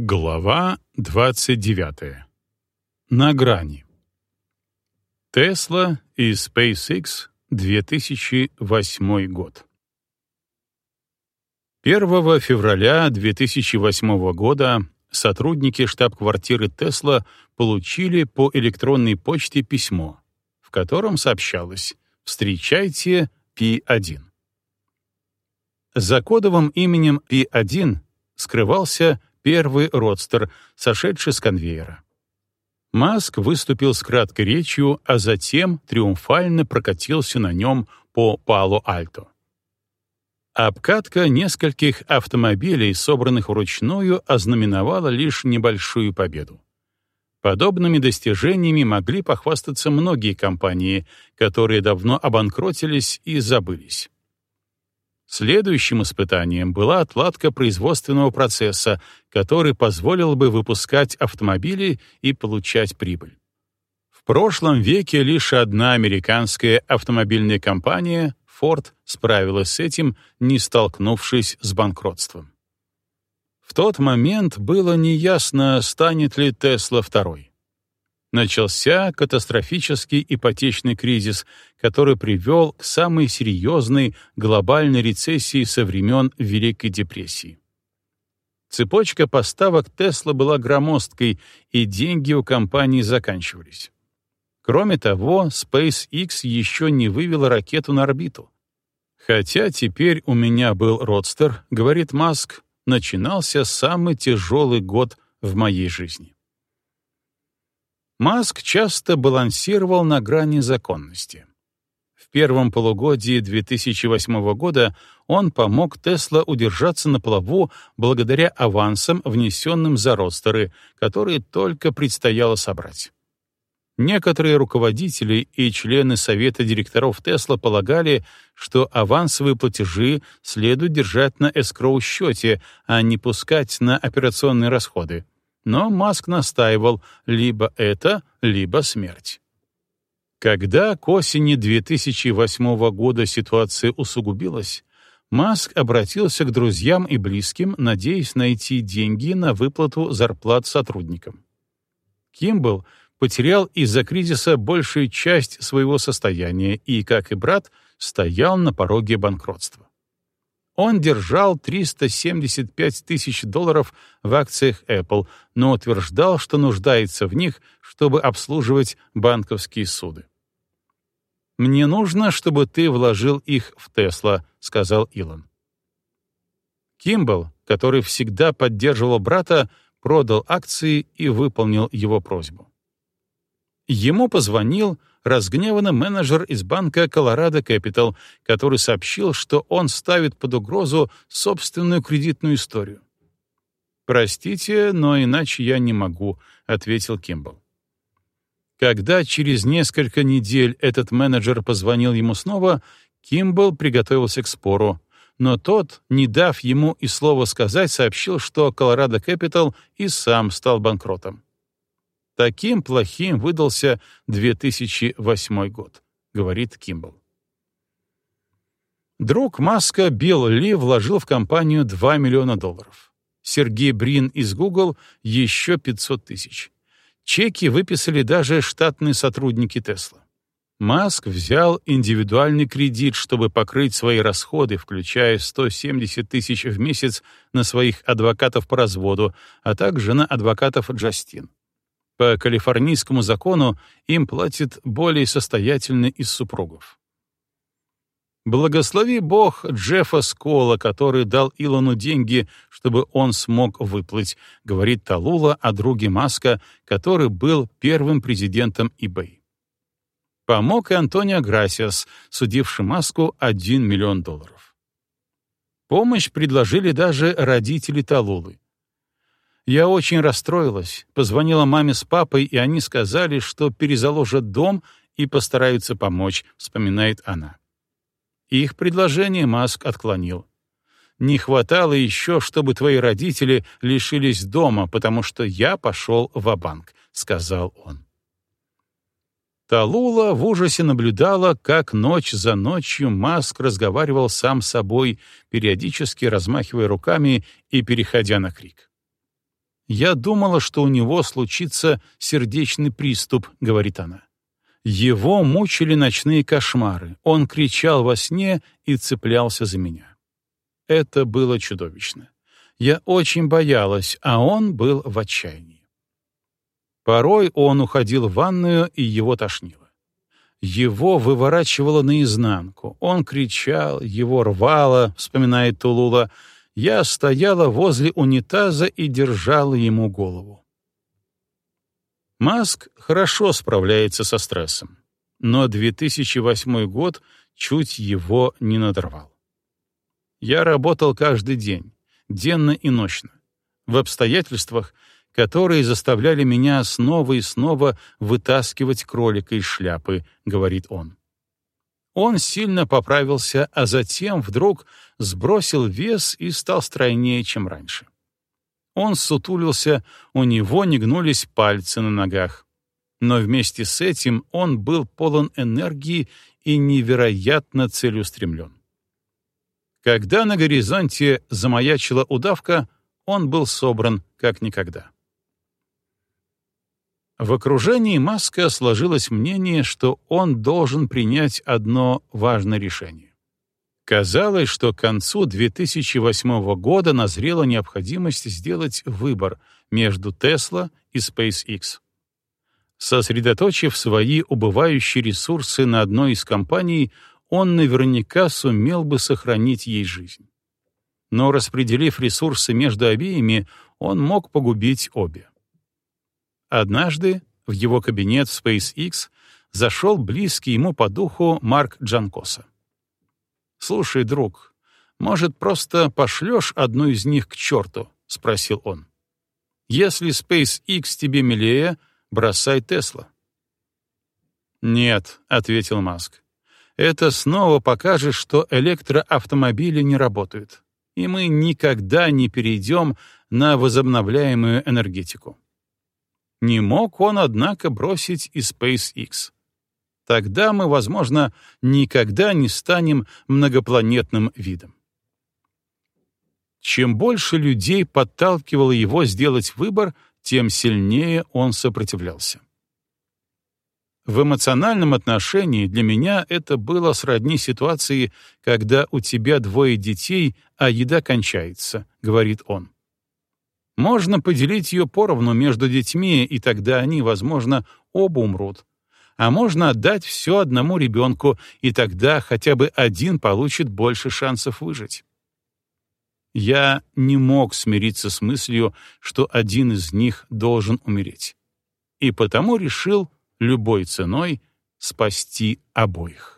Глава 29. На грани. Tesla и SpaceX, 2008 год. 1 февраля 2008 года сотрудники штаб-квартиры Tesla получили по электронной почте письмо, в котором сообщалось «Встречайте P1». За кодовым именем P1 скрывался первый родстер, сошедший с конвейера. Маск выступил с краткой речью, а затем триумфально прокатился на нем по Пало-Альто. Обкатка нескольких автомобилей, собранных вручную, ознаменовала лишь небольшую победу. Подобными достижениями могли похвастаться многие компании, которые давно обанкротились и забылись. Следующим испытанием была отладка производственного процесса, который позволил бы выпускать автомобили и получать прибыль. В прошлом веке лишь одна американская автомобильная компания, Ford, справилась с этим, не столкнувшись с банкротством. В тот момент было неясно, станет ли Тесла второй начался катастрофический ипотечный кризис, который привел к самой серьезной глобальной рецессии со времен Великой депрессии. Цепочка поставок Тесла была громоздкой, и деньги у компании заканчивались. Кроме того, SpaceX еще не вывела ракету на орбиту. Хотя теперь у меня был родстер, говорит Маск, начинался самый тяжелый год в моей жизни. Маск часто балансировал на грани законности. В первом полугодии 2008 года он помог Тесла удержаться на плаву благодаря авансам, внесенным за ростеры, которые только предстояло собрать. Некоторые руководители и члены совета директоров Тесла полагали, что авансовые платежи следует держать на эскроу-счете, а не пускать на операционные расходы. Но Маск настаивал либо это, либо смерть. Когда к осени 2008 года ситуация усугубилась, Маск обратился к друзьям и близким, надеясь найти деньги на выплату зарплат сотрудникам. Кимбл потерял из-за кризиса большую часть своего состояния и, как и брат, стоял на пороге банкротства. Он держал 375 тысяч долларов в акциях Apple, но утверждал, что нуждается в них, чтобы обслуживать банковские суды. «Мне нужно, чтобы ты вложил их в Тесла», — сказал Илон. Кимбл, который всегда поддерживал брата, продал акции и выполнил его просьбу. Ему позвонил разгневанный менеджер из банка Colorado Capital, который сообщил, что он ставит под угрозу собственную кредитную историю. «Простите, но иначе я не могу», — ответил Кимбл. Когда через несколько недель этот менеджер позвонил ему снова, Кимбл приготовился к спору, но тот, не дав ему и слова сказать, сообщил, что Colorado Capital и сам стал банкротом. Таким плохим выдался 2008 год, говорит Кимбл. Друг Маска Билл Ли вложил в компанию 2 миллиона долларов. Сергей Брин из Google — еще 500 тысяч. Чеки выписали даже штатные сотрудники Тесла. Маск взял индивидуальный кредит, чтобы покрыть свои расходы, включая 170 тысяч в месяц на своих адвокатов по разводу, а также на адвокатов Джастин. По калифорнийскому закону им платит более состоятельный из супругов. Благослови Бог Джеффа Скола, который дал Илону деньги, чтобы он смог выплыть, говорит Талула о друге Маска, который был первым президентом eBay. Помог и Антонио Грасиас, судивший Маску 1 миллион долларов. Помощь предложили даже родители Талулы. Я очень расстроилась, позвонила маме с папой, и они сказали, что перезаложат дом и постараются помочь, вспоминает она. Их предложение Маск отклонил. Не хватало еще, чтобы твои родители лишились дома, потому что я пошел в банк сказал он. Талула в ужасе наблюдала, как ночь за ночью Маск разговаривал сам с собой, периодически размахивая руками и переходя на крик. «Я думала, что у него случится сердечный приступ», — говорит она. Его мучили ночные кошмары. Он кричал во сне и цеплялся за меня. Это было чудовищно. Я очень боялась, а он был в отчаянии. Порой он уходил в ванную, и его тошнило. Его выворачивало наизнанку. Он кричал, его рвало, вспоминает Тулула. Я стояла возле унитаза и держала ему голову. Маск хорошо справляется со стрессом, но 2008 год чуть его не надорвал. Я работал каждый день, денно и ночно, в обстоятельствах, которые заставляли меня снова и снова вытаскивать кролика из шляпы, говорит он. Он сильно поправился, а затем вдруг сбросил вес и стал стройнее, чем раньше. Он сутулился, у него не гнулись пальцы на ногах. Но вместе с этим он был полон энергии и невероятно целеустремлен. Когда на горизонте замаячила удавка, он был собран как никогда. В окружении Маска сложилось мнение, что он должен принять одно важное решение. Казалось, что к концу 2008 года назрела необходимость сделать выбор между Tesla и SpaceX. Сосредоточив свои убывающие ресурсы на одной из компаний, он наверняка сумел бы сохранить ей жизнь. Но распределив ресурсы между обеими, он мог погубить обе. Однажды в его кабинет в SpaceX зашел близкий ему по духу Марк Джанкоса. «Слушай, друг, может, просто пошлешь одну из них к черту?» — спросил он. «Если SpaceX тебе милее, бросай Тесла». «Нет», — ответил Маск. «Это снова покажет, что электроавтомобили не работают, и мы никогда не перейдем на возобновляемую энергетику». Не мог он, однако, бросить и SpaceX. Тогда мы, возможно, никогда не станем многопланетным видом. Чем больше людей подталкивало его сделать выбор, тем сильнее он сопротивлялся. В эмоциональном отношении для меня это было сродни ситуации, когда у тебя двое детей, а еда кончается, говорит он. Можно поделить ее поровну между детьми, и тогда они, возможно, оба умрут, а можно отдать все одному ребенку, и тогда хотя бы один получит больше шансов выжить. Я не мог смириться с мыслью, что один из них должен умереть, и потому решил любой ценой спасти обоих.